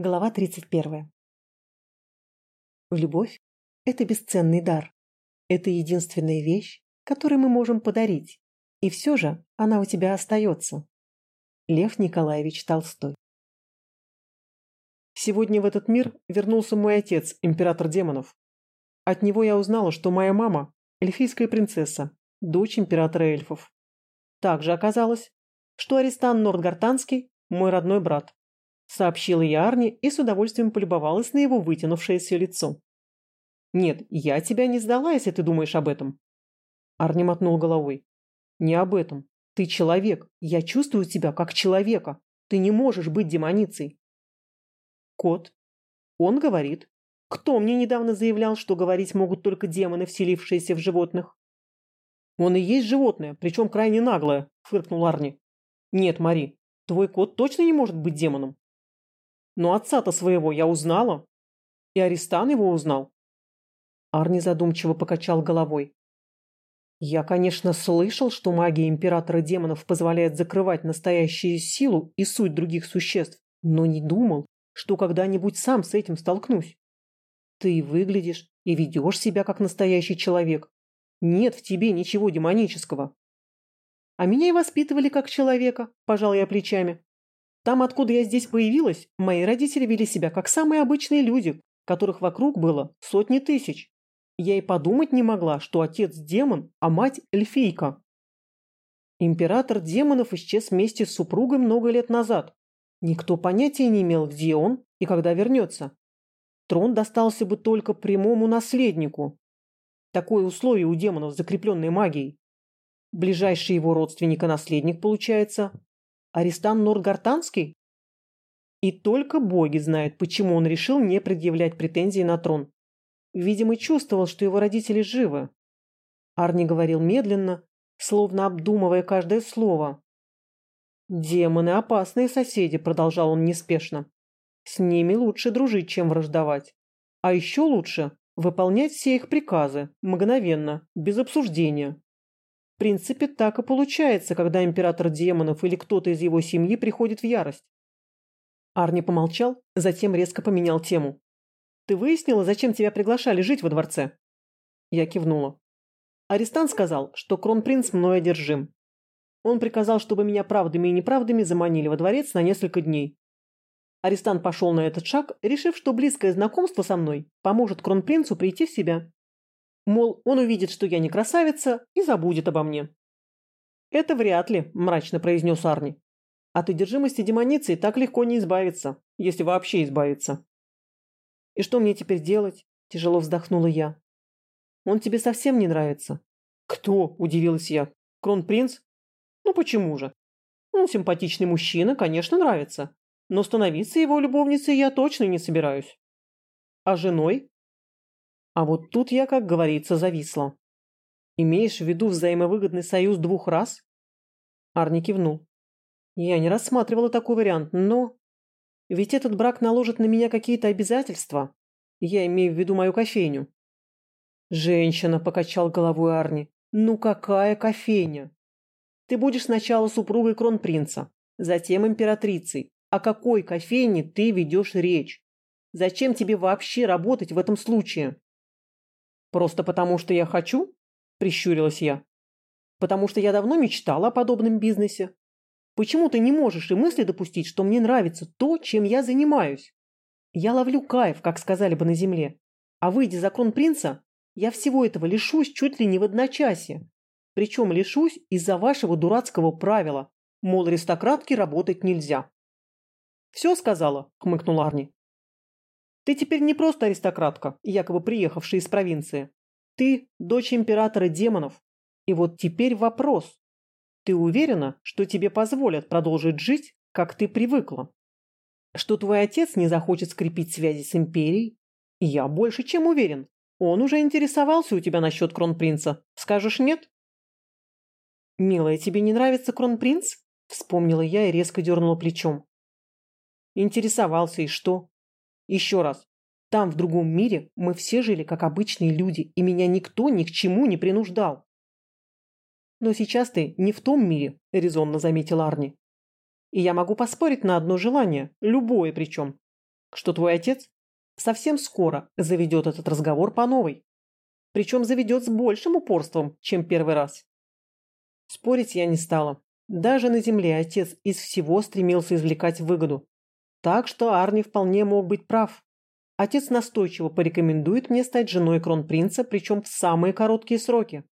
Глава 31. Любовь – это бесценный дар. Это единственная вещь, которую мы можем подарить. И все же она у тебя остается. Лев Николаевич Толстой. Сегодня в этот мир вернулся мой отец, император демонов. От него я узнала, что моя мама – эльфийская принцесса, дочь императора эльфов. Также оказалось, что Аристан Нордгартанский – мой родной брат сообщила я Арне и с удовольствием полюбовалась на его вытянувшееся лицо. «Нет, я тебя не сдала, если ты думаешь об этом». Арни мотнул головой. «Не об этом. Ты человек. Я чувствую тебя как человека. Ты не можешь быть демоницей». «Кот. Он говорит. Кто мне недавно заявлял, что говорить могут только демоны, вселившиеся в животных?» «Он и есть животное, причем крайне наглое», — фыркнул Арни. «Нет, Мари, твой кот точно не может быть демоном. Но отца-то своего я узнала. И Аристан его узнал. Арни задумчиво покачал головой. Я, конечно, слышал, что магия императора демонов позволяет закрывать настоящую силу и суть других существ, но не думал, что когда-нибудь сам с этим столкнусь. Ты выглядишь и ведешь себя как настоящий человек. Нет в тебе ничего демонического. А меня и воспитывали как человека, пожал я плечами. Там, откуда я здесь появилась, мои родители вели себя как самые обычные люди, которых вокруг было сотни тысяч. Я и подумать не могла, что отец демон, а мать эльфийка. Император демонов исчез вместе с супругой много лет назад. Никто понятия не имел, где он и когда вернется. Трон достался бы только прямому наследнику. Такое условие у демонов, закрепленной магией. Ближайший его родственник и наследник, получается, Аристан Норгартанский? И только боги знают, почему он решил не предъявлять претензии на трон. Видимо, чувствовал, что его родители живы. Арни говорил медленно, словно обдумывая каждое слово. «Демоны – опасные соседи», – продолжал он неспешно. «С ними лучше дружить, чем враждовать. А еще лучше выполнять все их приказы, мгновенно, без обсуждения. В принципе, так и получается, когда император демонов или кто-то из его семьи приходит в ярость. Арни помолчал, затем резко поменял тему. «Ты выяснила, зачем тебя приглашали жить во дворце?» Я кивнула. Арестант сказал, что кронпринц мной одержим. Он приказал, чтобы меня правдами и неправдами заманили во дворец на несколько дней. Арестант пошел на этот шаг, решив, что близкое знакомство со мной поможет кронпринцу прийти в себя. Мол, он увидит, что я не красавица, и забудет обо мне. «Это вряд ли», – мрачно произнес Арни. «От одержимости демоницы так легко не избавиться, если вообще избавиться». «И что мне теперь делать?» – тяжело вздохнула я. «Он тебе совсем не нравится?» «Кто?» – удивилась я. «Кронпринц?» «Ну почему же?» «Он симпатичный мужчина, конечно, нравится. Но становиться его любовницей я точно не собираюсь». «А женой?» А вот тут я, как говорится, зависла. Имеешь в виду взаимовыгодный союз двух раз? Арни кивнул. Я не рассматривала такой вариант, но... Ведь этот брак наложит на меня какие-то обязательства. Я имею в виду мою кофейню. Женщина, покачал головой Арни. Ну какая кофейня? Ты будешь сначала супругой кронпринца, затем императрицей. О какой кофейне ты ведешь речь? Зачем тебе вообще работать в этом случае? «Просто потому, что я хочу?» – прищурилась я. «Потому что я давно мечтала о подобном бизнесе. Почему ты не можешь и мысли допустить, что мне нравится то, чем я занимаюсь? Я ловлю кайф, как сказали бы на земле. А выйдя за кронпринца, я всего этого лишусь чуть ли не в одночасье. Причем лишусь из-за вашего дурацкого правила, мол, аристократки работать нельзя». «Все сказала?» – хмыкнул Арни. Ты теперь не просто аристократка, якобы приехавшая из провинции. Ты дочь императора демонов. И вот теперь вопрос. Ты уверена, что тебе позволят продолжить жить, как ты привыкла? Что твой отец не захочет скрепить связи с империей? Я больше чем уверен. Он уже интересовался у тебя насчет кронпринца. Скажешь нет? «Милая, тебе не нравится кронпринц?» Вспомнила я и резко дернула плечом. Интересовался, и что? Еще раз. Там, в другом мире, мы все жили как обычные люди, и меня никто ни к чему не принуждал. Но сейчас ты не в том мире, резонно заметил Арни. И я могу поспорить на одно желание, любое причем. что твой отец совсем скоро заведет этот разговор по новой. Причем заведет с большим упорством, чем первый раз. Спорить я не стала. Даже на земле отец из всего стремился извлекать выгоду. Так что Арни вполне мог быть прав. Отец настойчиво порекомендует мне стать женой кронпринца, причем в самые короткие сроки.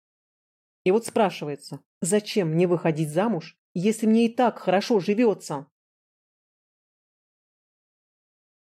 И вот спрашивается, зачем мне выходить замуж, если мне и так хорошо живется?